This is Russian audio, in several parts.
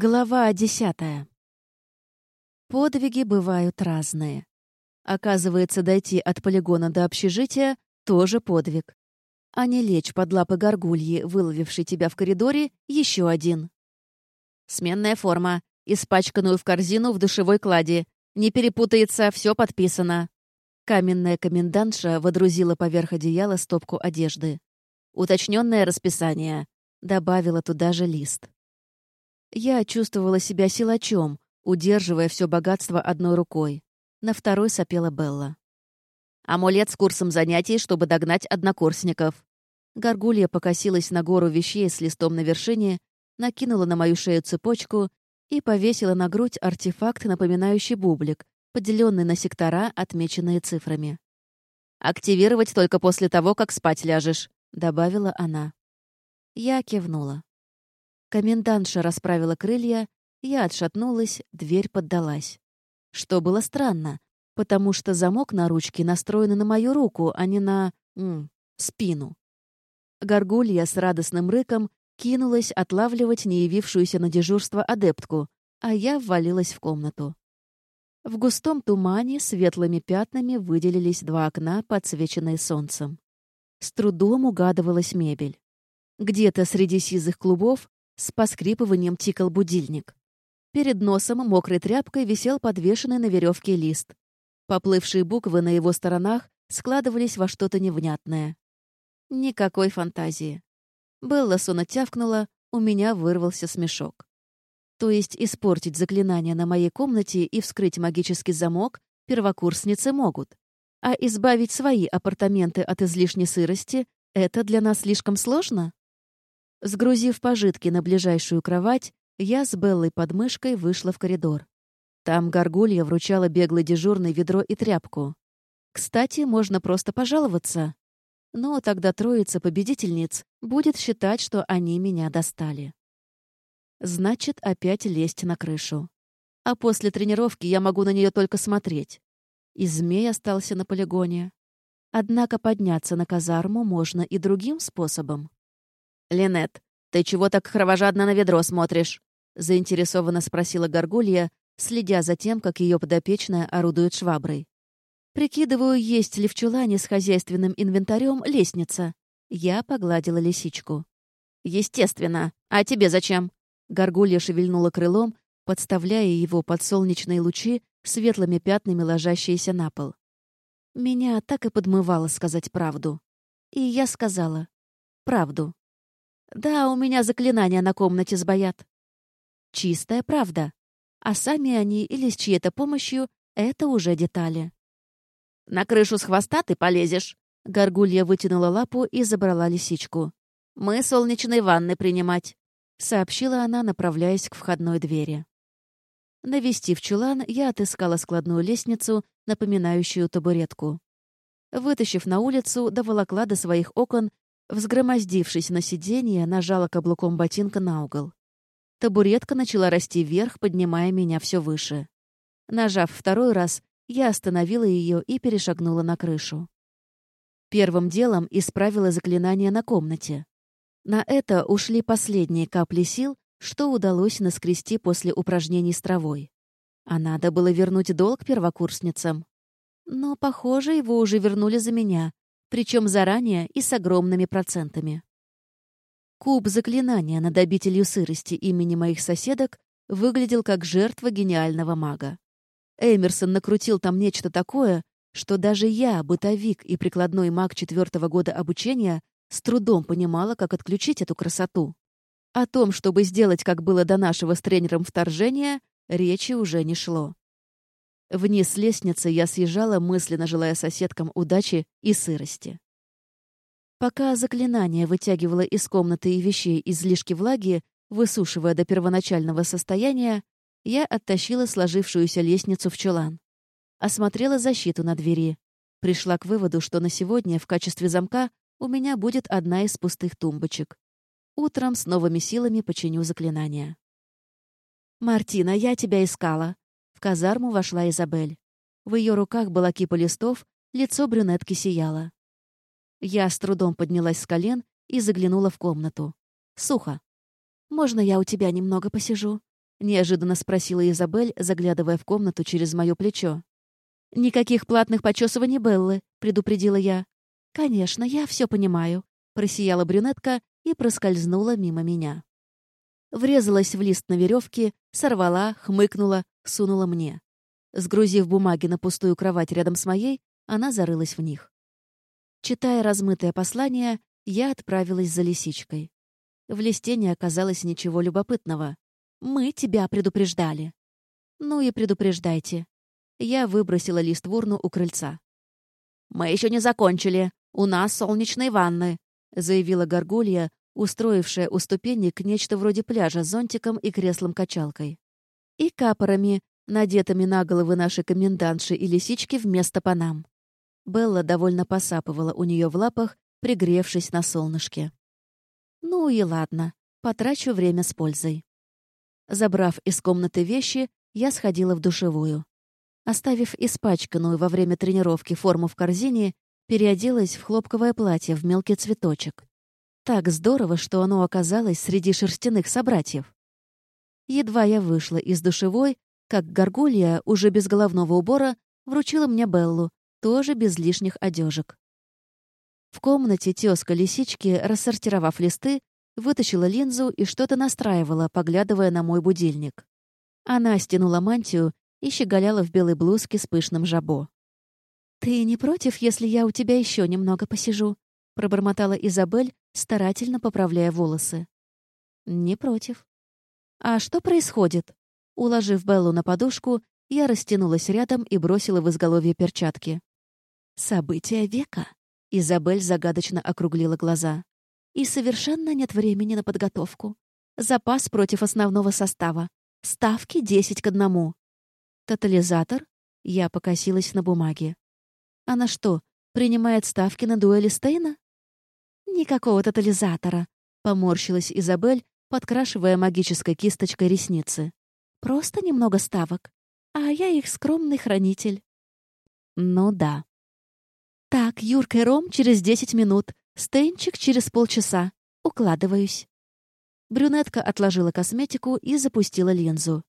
Глава десятая. Подвиги бывают разные. Оказывается, дойти от полигона до общежития — тоже подвиг. А не лечь под лапы горгульи, выловившей тебя в коридоре, — еще один. Сменная форма. Испачканную в корзину в душевой кладе. Не перепутается, все подписано. Каменная комендантша водрузила поверх одеяла стопку одежды. Уточненное расписание. Добавила туда же лист. Я чувствовала себя силачом, удерживая все богатство одной рукой. На второй сопела Белла. «Амулет с курсом занятий, чтобы догнать однокурсников». Горгулья покосилась на гору вещей с листом на вершине, накинула на мою шею цепочку и повесила на грудь артефакт, напоминающий бублик, поделенный на сектора, отмеченные цифрами. «Активировать только после того, как спать ляжешь», — добавила она. Я кивнула. Комендантша расправила крылья, я отшатнулась, дверь поддалась. Что было странно, потому что замок на ручке настроен на мою руку, а не на... М, спину. Горгулья с радостным рыком кинулась отлавливать не явившуюся на дежурство адептку, а я ввалилась в комнату. В густом тумане светлыми пятнами выделились два окна, подсвеченные солнцем. С трудом угадывалась мебель. Где-то среди сизых клубов с поскрипыванием тикал будильник. Перед носом мокрой тряпкой висел подвешенный на веревке лист. Поплывшие буквы на его сторонах складывались во что-то невнятное. Никакой фантазии. Белла сонно тявкнула, у меня вырвался смешок. То есть испортить заклинание на моей комнате и вскрыть магический замок первокурсницы могут. А избавить свои апартаменты от излишней сырости — это для нас слишком сложно? Сгрузив пожитки на ближайшую кровать, я с Беллой под мышкой вышла в коридор. Там горгулья вручала беглой дежурной ведро и тряпку. Кстати, можно просто пожаловаться. Но тогда троица победительниц будет считать, что они меня достали. Значит, опять лезть на крышу. А после тренировки я могу на нее только смотреть. И змей остался на полигоне. Однако подняться на казарму можно и другим способом. «Линет, ты чего так кровожадно на ведро смотришь?» — заинтересованно спросила Горгулья, следя за тем, как ее подопечная орудует шваброй. «Прикидываю, есть ли в чулане с хозяйственным инвентарем лестница». Я погладила лисичку. «Естественно. А тебе зачем?» Горгулья шевельнула крылом, подставляя его под солнечные лучи, светлыми пятнами ложащиеся на пол. Меня так и подмывало сказать правду. И я сказала правду. Да, у меня заклинания на комнате сбоят. Чистая правда. А сами они или с чьей-то помощью — это уже детали. «На крышу с хвоста ты полезешь!» Горгулья вытянула лапу и забрала лисичку. «Мы солнечной ванны принимать», — сообщила она, направляясь к входной двери. Навестив чулан, я отыскала складную лестницу, напоминающую табуретку. Вытащив на улицу, доволокла до своих окон Взгромоздившись на сиденье, нажала каблуком ботинка на угол. Табуретка начала расти вверх, поднимая меня все выше. Нажав второй раз, я остановила ее и перешагнула на крышу. Первым делом исправила заклинание на комнате. На это ушли последние капли сил, что удалось наскрести после упражнений с травой. А надо было вернуть долг первокурсницам. Но, похоже, его уже вернули за меня, причем заранее и с огромными процентами. Куб заклинания над обителью сырости имени моих соседок выглядел как жертва гениального мага. Эмерсон накрутил там нечто такое, что даже я, бытовик и прикладной маг четвертого года обучения, с трудом понимала, как отключить эту красоту. О том, чтобы сделать, как было до нашего с тренером вторжения, речи уже не шло. Вниз лестницы я съезжала, мысленно желая соседкам удачи и сырости. Пока заклинание вытягивало из комнаты и вещей излишки влаги, высушивая до первоначального состояния, я оттащила сложившуюся лестницу в чулан. Осмотрела защиту на двери. Пришла к выводу, что на сегодня в качестве замка у меня будет одна из пустых тумбочек. Утром с новыми силами починю заклинание. «Мартина, я тебя искала», в казарму вошла Изабель. В ее руках была кипа листов, лицо брюнетки сияло. Я с трудом поднялась с колен и заглянула в комнату. Сухо. «Можно я у тебя немного посижу?» — неожиданно спросила Изабель, заглядывая в комнату через мое плечо. «Никаких платных почесываний Беллы», — предупредила я. «Конечно, я все понимаю», — просияла брюнетка и проскользнула мимо меня. Врезалась в лист на веревке, сорвала, хмыкнула, сунула мне. Сгрузив бумаги на пустую кровать рядом с моей, она зарылась в них. Читая размытое послание, я отправилась за лисичкой. В листе не оказалось ничего любопытного. «Мы тебя предупреждали». «Ну и предупреждайте». Я выбросила лист в урну у крыльца. «Мы еще не закончили. У нас солнечные ванны», — заявила Горгулья, устроившая у ступенек нечто вроде пляжа с зонтиком и креслом-качалкой. И капорами, надетыми на головы нашей комендантши и лисички вместо панам. Белла довольно посапывала у нее в лапах, пригревшись на солнышке. Ну и ладно, потрачу время с пользой. Забрав из комнаты вещи, я сходила в душевую. Оставив испачканную во время тренировки форму в корзине, переоделась в хлопковое платье в мелкий цветочек. Так здорово, что оно оказалось среди шерстяных собратьев. Едва я вышла из душевой, как горгулья, уже без головного убора, вручила мне Беллу, тоже без лишних одежек. В комнате тезка лисички, рассортировав листы, вытащила линзу и что-то настраивала, поглядывая на мой будильник. Она стянула мантию и щеголяла в белой блузке с пышным жабо. «Ты не против, если я у тебя еще немного посижу?» пробормотала Изабель, старательно поправляя волосы. «Не против». «А что происходит?» Уложив Беллу на подушку, я растянулась рядом и бросила в изголовье перчатки. «События века», — Изабель загадочно округлила глаза. «И совершенно нет времени на подготовку. Запас против основного состава. Ставки десять к одному. Тотализатор?» Я покосилась на бумаге. «Она что, принимает ставки на дуэли Стейна?» «Никакого тотализатора», — поморщилась Изабель, подкрашивая магической кисточкой ресницы. «Просто немного ставок. А я их скромный хранитель». «Ну да». «Так, Юрка и Ром через десять минут, Стейнчик через полчаса. Укладываюсь». Брюнетка отложила косметику и запустила линзу.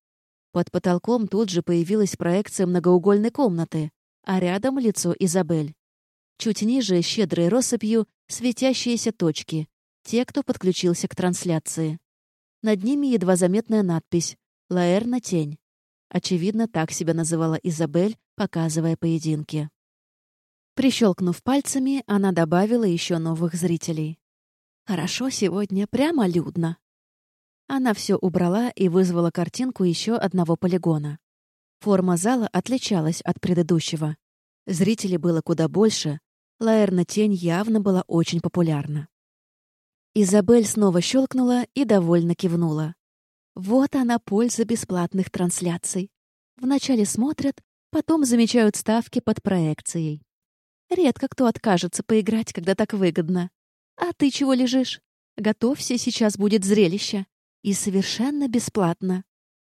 Под потолком тут же появилась проекция многоугольной комнаты, а рядом лицо Изабель. Чуть ниже, щедрой россыпью, светящиеся точки. Те, кто подключился к трансляции. Над ними едва заметная надпись «Лаэрна тень». Очевидно, так себя называла Изабель, показывая поединки. Прищелкнув пальцами, она добавила еще новых зрителей. «Хорошо сегодня, прямо людно». Она все убрала и вызвала картинку еще одного полигона. Форма зала отличалась от предыдущего. Зрителей было куда больше, Лаэрна Тень явно была очень популярна. Изабель снова щелкнула и довольно кивнула. Вот она польза бесплатных трансляций. Вначале смотрят, потом замечают ставки под проекцией. Редко кто откажется поиграть, когда так выгодно. А ты чего лежишь? Готовься, сейчас будет зрелище. И совершенно бесплатно.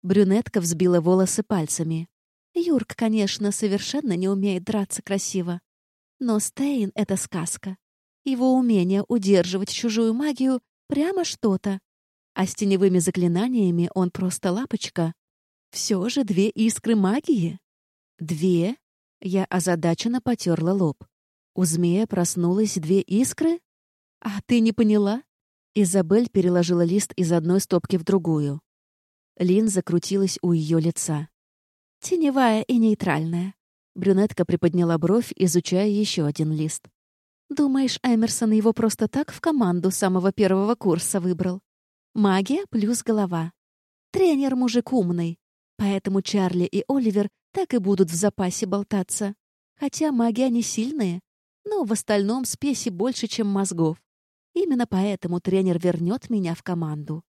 Брюнетка взбила волосы пальцами. Юрк, конечно, совершенно не умеет драться красиво. Но Стейн — это сказка. Его умение удерживать чужую магию — прямо что-то. А с теневыми заклинаниями он просто лапочка. Все же две искры магии. Две? Я озадаченно потерла лоб. У змея проснулось две искры? А ты не поняла? Изабель переложила лист из одной стопки в другую. Линза крутилась у ее лица. Теневая и нейтральная. Брюнетка приподняла бровь, изучая еще один лист. «Думаешь, Эмерсон его просто так в команду самого первого курса выбрал? Магия плюс голова. Тренер мужик умный, поэтому Чарли и Оливер так и будут в запасе болтаться. Хотя маги они сильные, но в остальном спеси больше, чем мозгов. Именно поэтому тренер вернет меня в команду.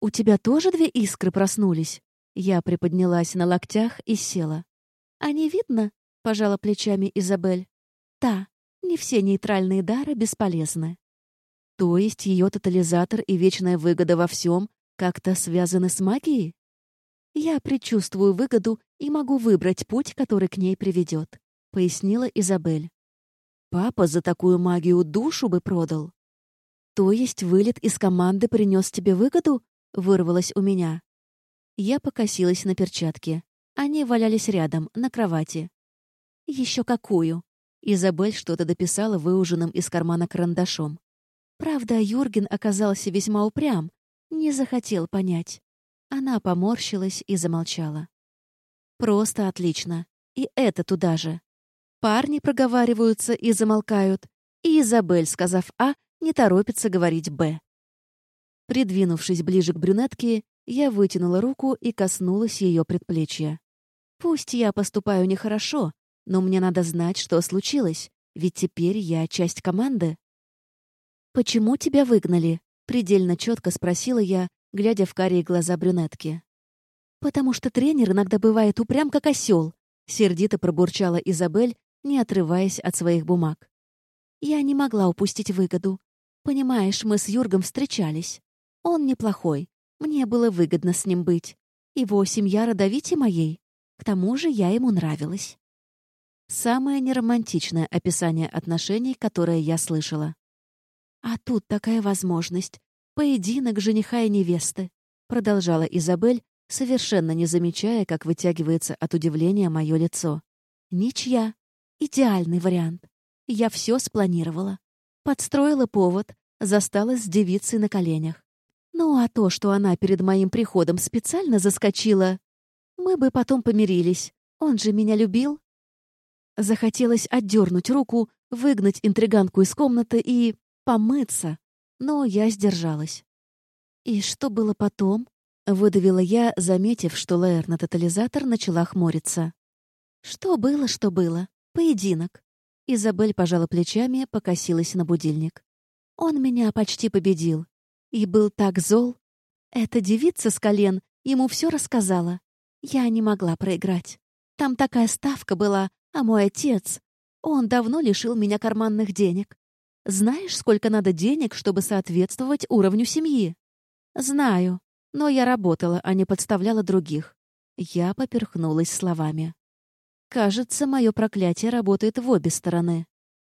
«У тебя тоже две искры проснулись?» Я приподнялась на локтях и села. «А не видно?» — пожала плечами Изабель. «Да, не все нейтральные дары бесполезны». То есть ее тотализатор и вечная выгода во всем как-то связаны с магией? Я предчувствую выгоду и могу выбрать путь, который к ней приведет, пояснила Изабель. Папа за такую магию душу бы продал. То есть вылет из команды принес тебе выгоду? Вырвалось у меня. Я покосилась на перчатки. Они валялись рядом, на кровати. Еще какую? Изабель что-то дописала выуженным из кармана карандашом. Правда, Юрген оказался весьма упрям, не захотел понять. Она поморщилась и замолчала. Просто отлично. И это туда же. Парни проговариваются и замолкают, и Изабель, сказав «А», не торопится говорить «Б». Придвинувшись ближе к брюнетке, я вытянула руку и коснулась ее предплечья. Пусть я поступаю нехорошо, но мне надо знать, что случилось, ведь теперь я часть команды. «Почему тебя выгнали?» — предельно четко спросила я, глядя в карие глаза брюнетки. «Потому что тренер иногда бывает упрям, как осел», — сердито пробурчала Изабель, не отрываясь от своих бумаг. «Я не могла упустить выгоду. Понимаешь, мы с Юргом встречались. Он неплохой. Мне было выгодно с ним быть. Его семья родовите моей. К тому же я ему нравилась». Самое неромантичное описание отношений, которое я слышала. А тут такая возможность. Поединок жениха и невесты. Продолжала Изабель, совершенно не замечая, как вытягивается от удивления мое лицо. Ничья. Идеальный вариант. Я все спланировала. Подстроила повод, застала с девицей на коленях. Ну а то, что она перед моим приходом специально заскочила, мы бы потом помирились. Он же меня любил. Захотелось отдернуть руку, выгнать интриганку из комнаты и помыться, но я сдержалась. «И что было потом?» — выдавила я, заметив, что Лаэр-на-тотализатор начала хмуриться. «Что было, что было? Поединок». Изабель пожала плечами, покосилась на будильник. «Он меня почти победил. И был так зол. Эта девица с колен ему все рассказала. Я не могла проиграть. Там такая ставка была, а мой отец... Он давно лишил меня карманных денег. Знаешь, сколько надо денег, чтобы соответствовать уровню семьи? Знаю. Но я работала, а не подставляла других. Я поперхнулась словами. Кажется, мое проклятие работает в обе стороны.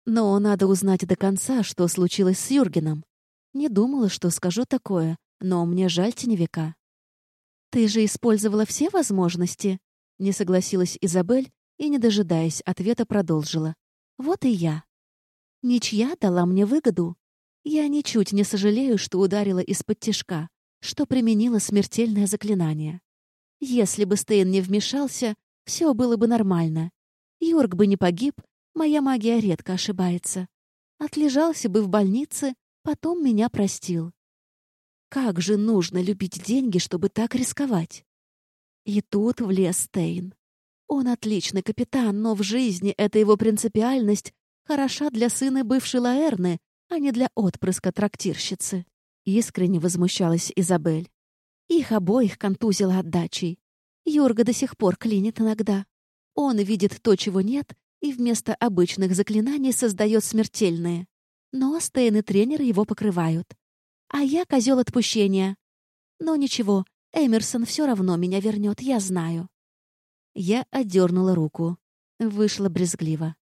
Но надо узнать до конца, что случилось с Юргеном. Не думала, что скажу такое, но мне жаль теневика. «Ты же использовала все возможности?» Не согласилась Изабель и, не дожидаясь ответа, продолжила. «Вот и я. Ничья дала мне выгоду. Я ничуть не сожалею, что ударила из-под тишка, что применила смертельное заклинание. Если бы Стейн не вмешался, все было бы нормально. Йорк бы не погиб, моя магия редко ошибается. Отлежался бы в больнице, Потом меня простил. Как же нужно любить деньги, чтобы так рисковать? И тут влез Стейн. Он отличный капитан, но в жизни эта его принципиальность хороша для сына бывшей Лаэрны, а не для отпрыска трактирщицы. Искренне возмущалась Изабель. Их обоих контузило отдачей. Юрга до сих пор клинит иногда. Он видит то, чего нет, и вместо обычных заклинаний создает смертельные. Но Стейн и тренеры его покрывают. А я козел отпущения. Но ничего, Эмерсон все равно меня вернет, я знаю. Я отдернула руку. Вышла брезгливо.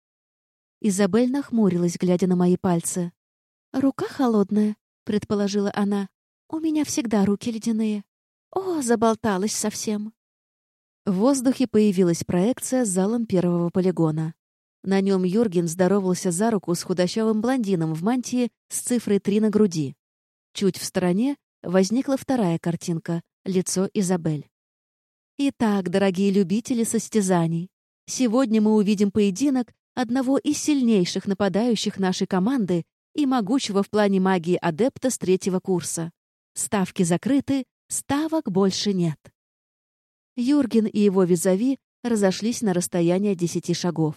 Изабель нахмурилась, глядя на мои пальцы. «Рука холодная», — предположила она. «У меня всегда руки ледяные». О, заболталась совсем. В воздухе появилась проекция с залом первого полигона. На нем Юрген здоровался за руку с худощавым блондином в мантии с цифрой 3 на груди. Чуть в стороне возникла вторая картинка — лицо Изабель. Итак, дорогие любители состязаний, сегодня мы увидим поединок одного из сильнейших нападающих нашей команды и могучего в плане магии адепта с третьего курса. Ставки закрыты, ставок больше нет. Юрген и его визави разошлись на расстояние десяти шагов.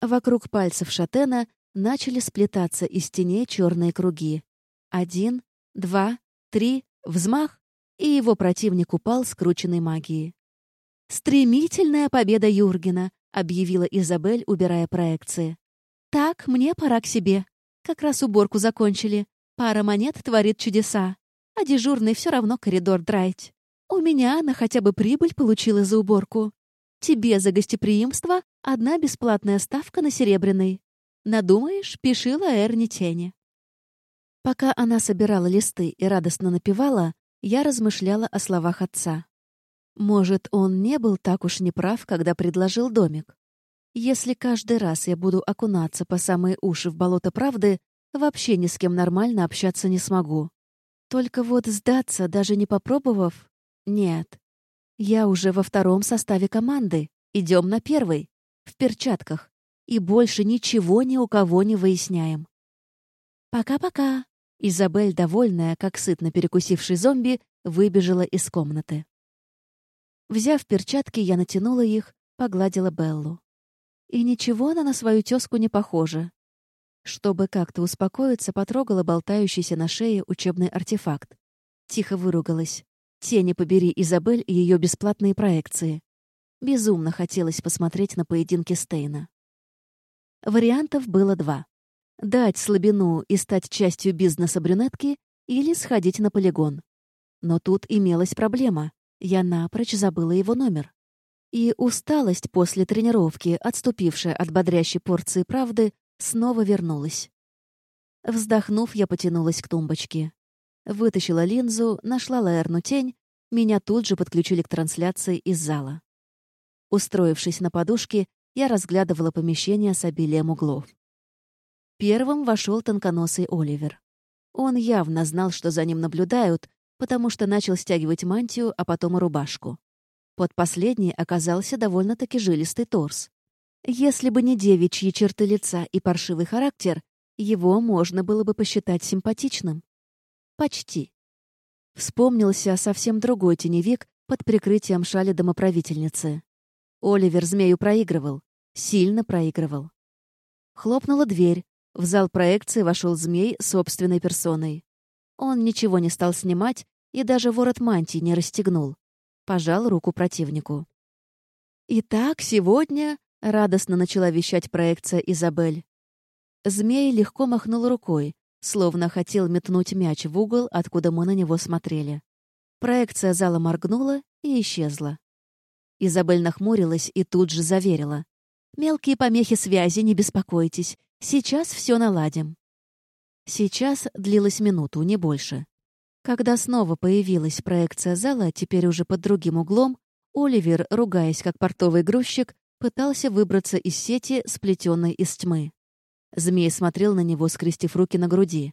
Вокруг пальцев шатена начали сплетаться из теней черные круги. Один, два, три, взмах, и его противник упал скрученной магией. «Стремительная победа Юргена!» — объявила Изабель, убирая проекции. «Так, мне пора к себе. Как раз уборку закончили. Пара монет творит чудеса. А дежурный все равно коридор драть. У меня она хотя бы прибыль получила за уборку. Тебе за гостеприимство одна бесплатная ставка на серебряный. Надумаешь, пиши Лаэрни тени». Пока она собирала листы и радостно напевала, я размышляла о словах отца. Может, он не был так уж неправ, когда предложил домик? Если каждый раз я буду окунаться по самые уши в болото правды, вообще ни с кем нормально общаться не смогу. Только вот сдаться, даже не попробовав, нет. Я уже во втором составе команды. Идем на первый. В перчатках. И больше ничего ни у кого не выясняем. «Пока-пока!» Изабель, довольная, как сытно перекусивший зомби, выбежала из комнаты. Взяв перчатки, я натянула их, погладила Беллу. И ничего она на свою тёзку не похожа. Чтобы как-то успокоиться, потрогала болтающийся на шее учебный артефакт. Тихо выругалась. Тени побери Изабель и ее бесплатные проекции. Безумно хотелось посмотреть на поединки Стейна. Вариантов было два. Дать слабину и стать частью бизнеса брюнетки или сходить на полигон. Но тут имелась проблема. Я напрочь забыла его номер. И усталость после тренировки, отступившая от бодрящей порции правды, снова вернулась. Вздохнув, я потянулась к тумбочке. Вытащила линзу, нашла Лаэрну тень, меня тут же подключили к трансляции из зала. Устроившись на подушке, я разглядывала помещение с обилием углов. Первым вошел тонконосый Оливер. Он явно знал, что за ним наблюдают, потому что начал стягивать мантию, а потом и рубашку. Под последней оказался довольно-таки жилистый торс. Если бы не девичьи черты лица и паршивый характер, его можно было бы посчитать симпатичным. Почти. Вспомнился совсем другой теневик под прикрытием шали домоправительницы. Оливер змею проигрывал. Сильно проигрывал. Хлопнула дверь. В зал проекции вошел змей собственной персоной. Он ничего не стал снимать и даже ворот мантии не расстегнул пожал руку противнику. «Итак, сегодня...» — радостно начала вещать проекция Изабель. Змей легко махнул рукой, словно хотел метнуть мяч в угол, откуда мы на него смотрели. Проекция зала моргнула и исчезла. Изабель нахмурилась и тут же заверила. «Мелкие помехи связи, не беспокойтесь. Сейчас все наладим». Сейчас длилась минуту, не больше. Когда снова появилась проекция зала, теперь уже под другим углом, Оливер, ругаясь как портовый грузчик, пытался выбраться из сети, сплетенной из тьмы. Змей смотрел на него, скрестив руки на груди.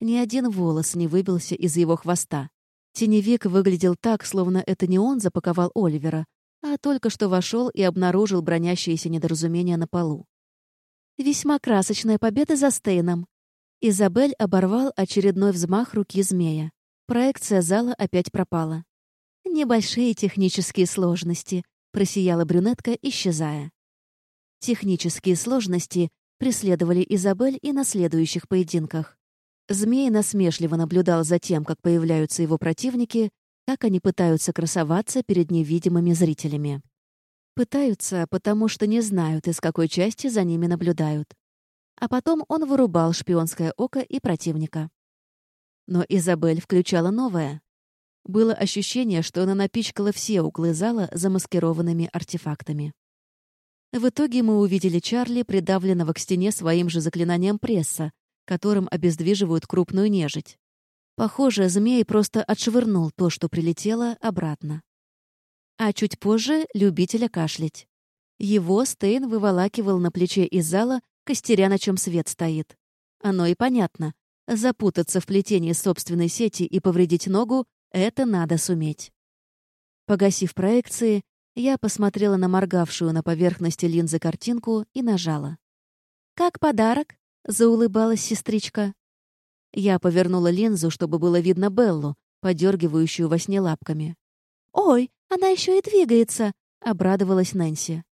Ни один волос не выбился из его хвоста. Теневик выглядел так, словно это не он запаковал Оливера, а только что вошел и обнаружил бронящиеся недоразумения на полу. Весьма красочная победа за Стейном. Изабель оборвал очередной взмах руки змея. Проекция зала опять пропала. «Небольшие технические сложности», — просияла брюнетка, исчезая. Технические сложности преследовали Изабель и на следующих поединках. Змей насмешливо наблюдал за тем, как появляются его противники, как они пытаются красоваться перед невидимыми зрителями. Пытаются, потому что не знают, из какой части за ними наблюдают. А потом он вырубал шпионское око и противника. Но Изабель включала новое. Было ощущение, что она напичкала все углы зала замаскированными артефактами. В итоге мы увидели Чарли, придавленного к стене своим же заклинанием пресса, которым обездвиживают крупную нежить. Похоже, змей просто отшвырнул то, что прилетело, обратно. А чуть позже — любителя кашлять. Его Стейн выволакивал на плече из зала, костеря, на чем свет стоит. Оно и понятно. Запутаться в плетении собственной сети и повредить ногу — это надо суметь. Погасив проекции, я посмотрела на моргавшую на поверхности линзы картинку и нажала. «Как подарок?» — заулыбалась сестричка. Я повернула линзу, чтобы было видно Беллу, подергивающую во сне лапками. «Ой, она еще и двигается!» — обрадовалась Нэнси.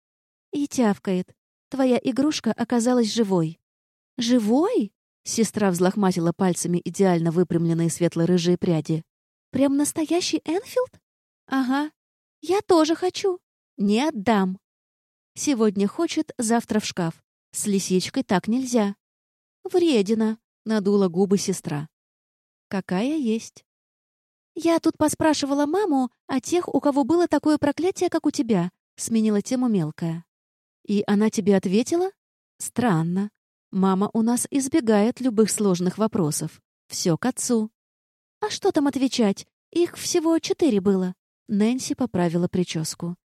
«И тявкает. Твоя игрушка оказалась живой». «Живой?» Сестра взлохматила пальцами идеально выпрямленные светло-рыжие пряди. «Прям настоящий Энфилд?» «Ага. Я тоже хочу. Не отдам. Сегодня хочет, завтра в шкаф. С лисичкой так нельзя». «Вредина», — надула губы сестра. «Какая есть». «Я тут поспрашивала маму о тех, у кого было такое проклятие, как у тебя», — сменила тему мелкая. «И она тебе ответила?» «Странно. Мама у нас избегает любых сложных вопросов. Все к отцу. А что там отвечать? Их всего четыре было. Нэнси поправила прическу.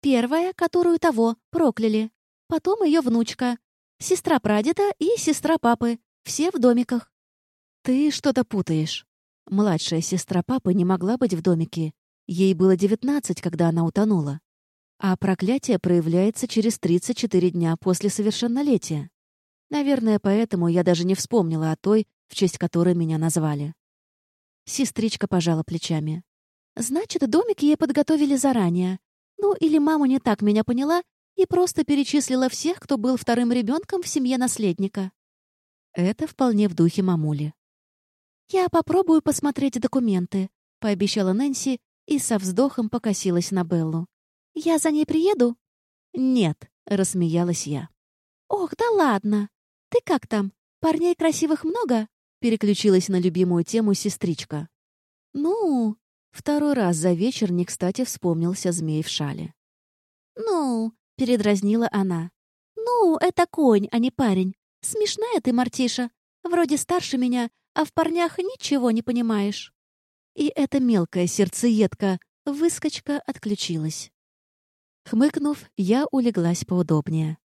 «Первая, которую того, прокляли. Потом ее внучка. Сестра прадеда и сестра папы. Все в домиках». «Ты что-то путаешь. Младшая сестра папы не могла быть в домике. Ей было девятнадцать, когда она утонула. А проклятие проявляется через 34 дня после совершеннолетия. Наверное, поэтому я даже не вспомнила о той, в честь которой меня назвали. Сестричка пожала плечами. «Значит, домик ей подготовили заранее. Ну, или мама не так меня поняла и просто перечислила всех, кто был вторым ребенком в семье наследника». Это вполне в духе мамули. «Я попробую посмотреть документы», — пообещала Нэнси и со вздохом покосилась на Беллу. «Я за ней приеду?» «Нет», — рассмеялась я. «Ох, да ладно! Ты как там? Парней красивых много?» Переключилась на любимую тему сестричка. «Ну...» Второй раз за вечер не кстати вспомнился змей в шале. «Ну...» — передразнила она. «Ну, это конь, а не парень. Смешная ты, Мартиша. Вроде старше меня, а в парнях ничего не понимаешь». И эта мелкая сердцеедка, выскочка, отключилась. Хмыкнув, я улеглась поудобнее.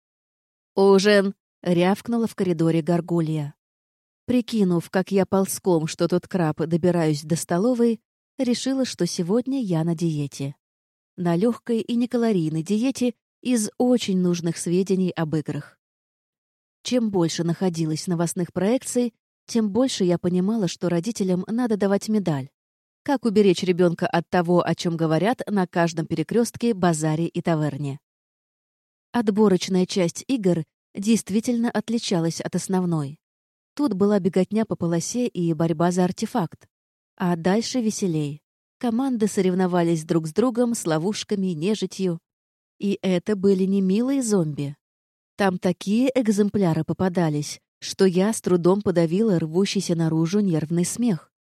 «Ужин!» — рявкнула в коридоре горгулья. Прикинув, как я ползком, что тот краб, добираюсь до столовой, решила, что сегодня я на диете. На легкой и некалорийной диете из очень нужных сведений об играх. Чем больше находилось новостных проекций, тем больше я понимала, что родителям надо давать медаль. Как уберечь ребенка от того, о чем говорят на каждом перекрестке, базаре и таверне. Отборочная часть игр действительно отличалась от основной. Тут была беготня по полосе и борьба за артефакт. А дальше веселей. Команды соревновались друг с другом, с ловушками, нежитью. И это были не милые зомби. Там такие экземпляры попадались, что я с трудом подавила рвущийся наружу нервный смех.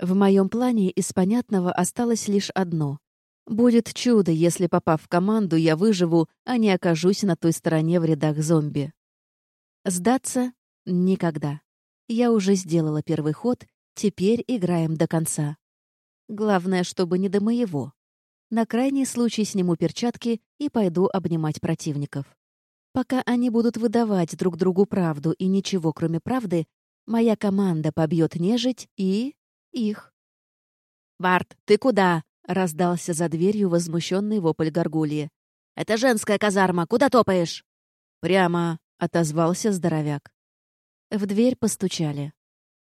В моем плане из понятного осталось лишь одно. Будет чудо, если, попав в команду, я выживу, а не окажусь на той стороне в рядах зомби. Сдаться Никогда. Я уже сделала первый ход, теперь играем до конца. Главное, чтобы не до моего. На крайний случай сниму перчатки и пойду обнимать противников. Пока они будут выдавать друг другу правду и ничего, кроме правды, моя команда побьет нежить и... их. «Барт, ты куда?» — раздался за дверью возмущенный вопль горгульи. «Это женская казарма, куда топаешь?» «Прямо», — отозвался здоровяк. В дверь постучали.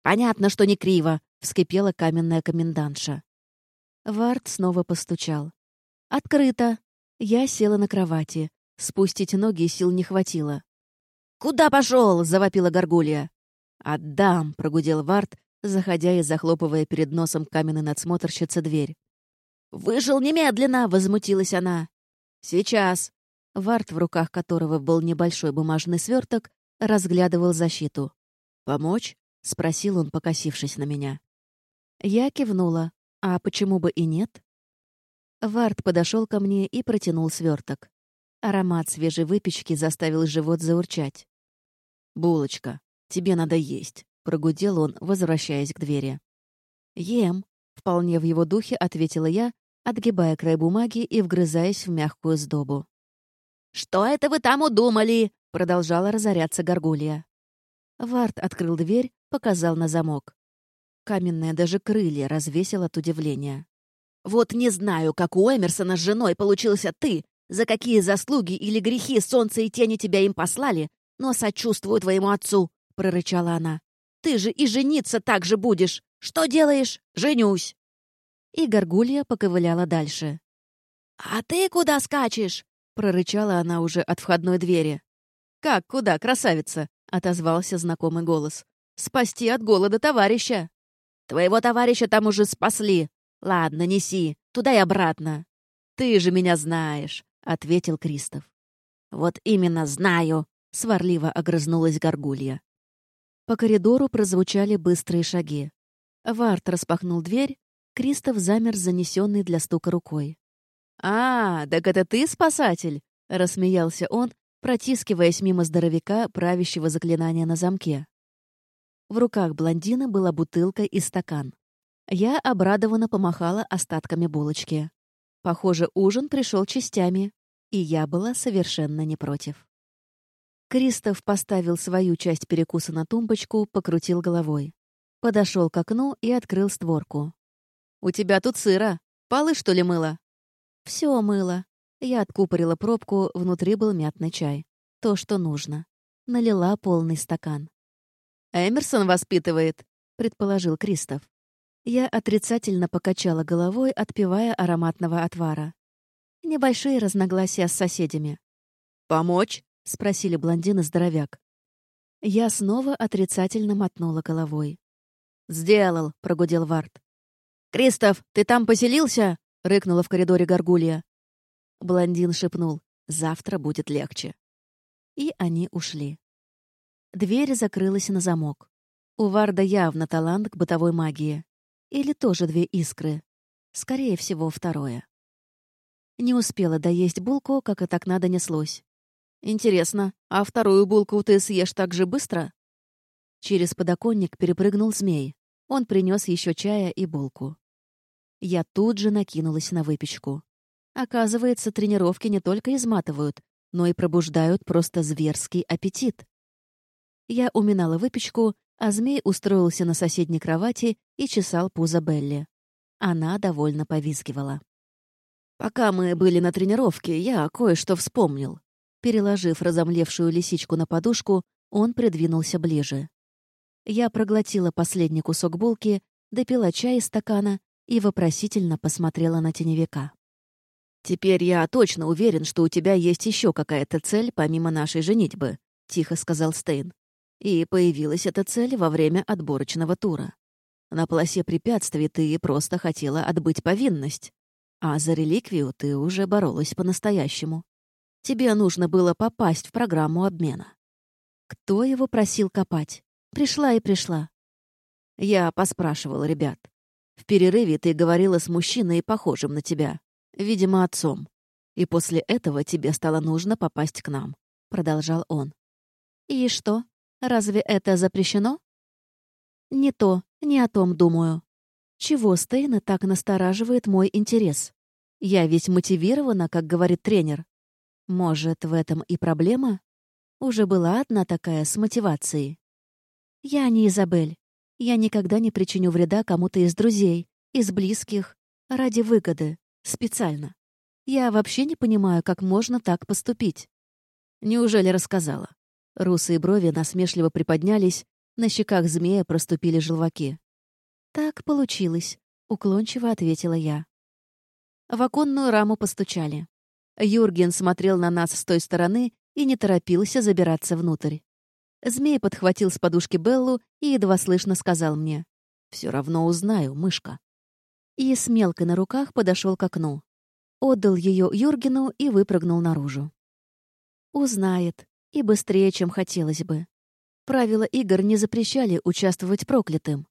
«Понятно, что не криво», — вскипела каменная комендантша. Вард снова постучал. «Открыто!» Я села на кровати. Спустить ноги сил не хватило. «Куда пошел?» — завопила горгулья. «Отдам!» — прогудел Вард, заходя и захлопывая перед носом каменной надсмотрщицы дверь. «Вышел немедленно!» — возмутилась она. «Сейчас!» Вард, в руках которого был небольшой бумажный сверток, разглядывал защиту. «Помочь?» — спросил он, покосившись на меня. Я кивнула. «А почему бы и нет?» Вард подошел ко мне и протянул сверток. Аромат свежей выпечки заставил живот заурчать. «Булочка, тебе надо есть», — прогудел он, возвращаясь к двери. «Ем», — вполне в его духе ответила я, отгибая край бумаги и вгрызаясь в мягкую сдобу. «Что это вы там удумали?» Продолжала разоряться горгулья. Вард открыл дверь, показал на замок. Каменное даже крылья развесил от удивления. «Вот не знаю, как у Эмерсона с женой получился ты, за какие заслуги или грехи солнце и тени тебя им послали, но сочувствую твоему отцу», — прорычала она. «Ты же и жениться так же будешь. Что делаешь? Женюсь!» И горгулья поковыляла дальше. «А ты куда скачешь?» — прорычала она уже от входной двери. «Как, куда, красавица?» — отозвался знакомый голос. «Спасти от голода товарища!» «Твоего товарища там уже спасли. Ладно, неси, туда и обратно». «Ты же меня знаешь», — ответил Кристоф. «Вот именно знаю», — сварливо огрызнулась горгулья. По коридору прозвучали быстрые шаги. Варт распахнул дверь, Кристоф замер занесенный для стука рукой. «А, так это ты спасатель?» — рассмеялся он, протискиваясь мимо здоровяка, правящего заклинания на замке. В руках блондина была бутылка и стакан. Я обрадованно помахала остатками булочки. Похоже, ужин пришел частями, и я была совершенно не против. Кристоф поставил свою часть перекуса на тумбочку, покрутил головой. Подошел к окну и открыл створку. «У тебя тут сыро. Полы, что ли, мыло?» «Все мыло». Я откупорила пробку, внутри был мятный чай. То, что нужно. Налила полный стакан. «Эмерсон воспитывает», — предположил Кристоф. Я отрицательно покачала головой, отпивая ароматного отвара. Небольшие разногласия с соседями. «Помочь?» — спросили блондин и здоровяк. Я снова отрицательно мотнула головой. «Сделал», — прогудел Варт. «Кристоф, ты там поселился?» — рыкнула в коридоре горгулья. Блондин шепнул. «Завтра будет легче». И они ушли. Дверь закрылась на замок. У Варда явно талант к бытовой магии. Или тоже две искры? Скорее всего, второе. Не успела доесть булку, как от окна донеслось. «Интересно, а вторую булку ты съешь так же быстро?» Через подоконник перепрыгнул змей. Он принес еще чая и булку. Я тут же накинулась на выпечку. Оказывается, тренировки не только изматывают, но и пробуждают просто зверский аппетит. Я уминала выпечку, а змей устроился на соседней кровати и чесал пузо Белли. Она довольно повизгивала. «Пока мы были на тренировке, я кое-что вспомнил». Переложив разомлевшую лисичку на подушку, он придвинулся ближе. Я проглотила последний кусок булки, допила чай из стакана и вопросительно посмотрела на теневика. «Теперь я точно уверен, что у тебя есть еще какая-то цель, помимо нашей женитьбы», — тихо сказал Стейн. И появилась эта цель во время отборочного тура. На полосе препятствий ты просто хотела отбыть повинность. А за реликвию ты уже боролась по-настоящему. Тебе нужно было попасть в программу обмена. Кто его просил копать? Пришла и пришла. Я поспрашивал ребят. В перерыве ты говорила с мужчиной, похожим на тебя. Видимо, отцом. И после этого тебе стало нужно попасть к нам. Продолжал он. И что? Разве это запрещено? Не то, не о том думаю. Чего Стейна так настораживает мой интерес? Я ведь мотивирована, как говорит тренер. Может, в этом и проблема? Уже была одна такая с мотивацией. Я не Изабель. Я никогда не причиню вреда кому-то из друзей, из близких, ради выгоды, специально. Я вообще не понимаю, как можно так поступить. Неужели рассказала? Русые брови насмешливо приподнялись, на щеках змея проступили желваки. «Так получилось», — уклончиво ответила я. В оконную раму постучали. Юрген смотрел на нас с той стороны и не торопился забираться внутрь. Змей подхватил с подушки Беллу и едва слышно сказал мне. «Все равно узнаю, мышка». И с мелкой на руках подошел к окну. Отдал ее Юргену и выпрыгнул наружу. «Узнает», и быстрее, чем хотелось бы. Правила игр не запрещали участвовать проклятым.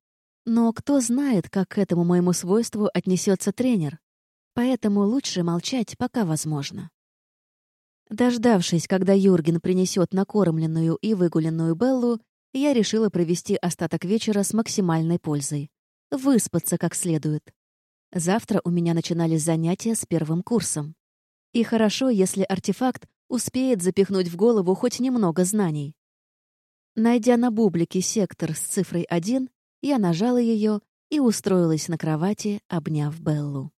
Но кто знает, как к этому моему свойству отнесется тренер. Поэтому лучше молчать, пока возможно. Дождавшись, когда Юрген принесет накормленную и выгуленную Беллу, я решила провести остаток вечера с максимальной пользой. Выспаться как следует. Завтра у меня начинались занятия с первым курсом. И хорошо, если артефакт успеет запихнуть в голову хоть немного знаний. Найдя на бублике сектор с цифрой 1, я нажала ее и устроилась на кровати, обняв Беллу.